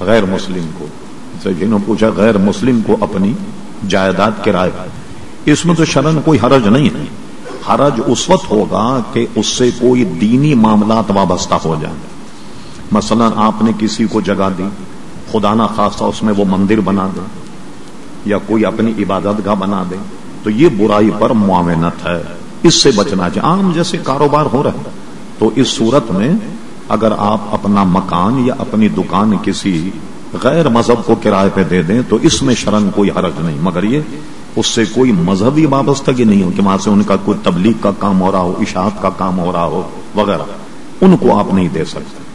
غیر مسلم کو۔ جنہوں پوچھا، غیر مسلم کو اپنی جائیداد کرائے اس میں تو شرن کوئی حرج نہیں ہے۔ حرج اس وقت ہوگا کہ اس سے کوئی دینی معاملات وابستہ ہو جائیں۔ مثلا آپ نے کسی کو جگہ دی، خدا نہ خاصہ اس میں وہ مندر بنا دے، یا کوئی اپنی عبادت گاہ بنا دے، تو یہ برائی پر معاونت ہے۔ اس سے بچنا چاہیے۔ عام جیسے کاروبار ہو رہا ہے، تو اس صورت میں اگر آپ اپنا مکان یا اپنی دکان کسی غیر مذہب کو کرائے پہ دے دیں تو اس میں شرن کوئی حرج نہیں۔ مگر یہ اس سے کوئی مذہبی وابستگی نہیں ہو کہ وہاں سے ان کا کوئی تبلیغ کا کام ہو رہا ہو، اشاعت کا کام ہو رہا ہو، وغیرہ۔ ان کو آپ نہیں دے سکتے۔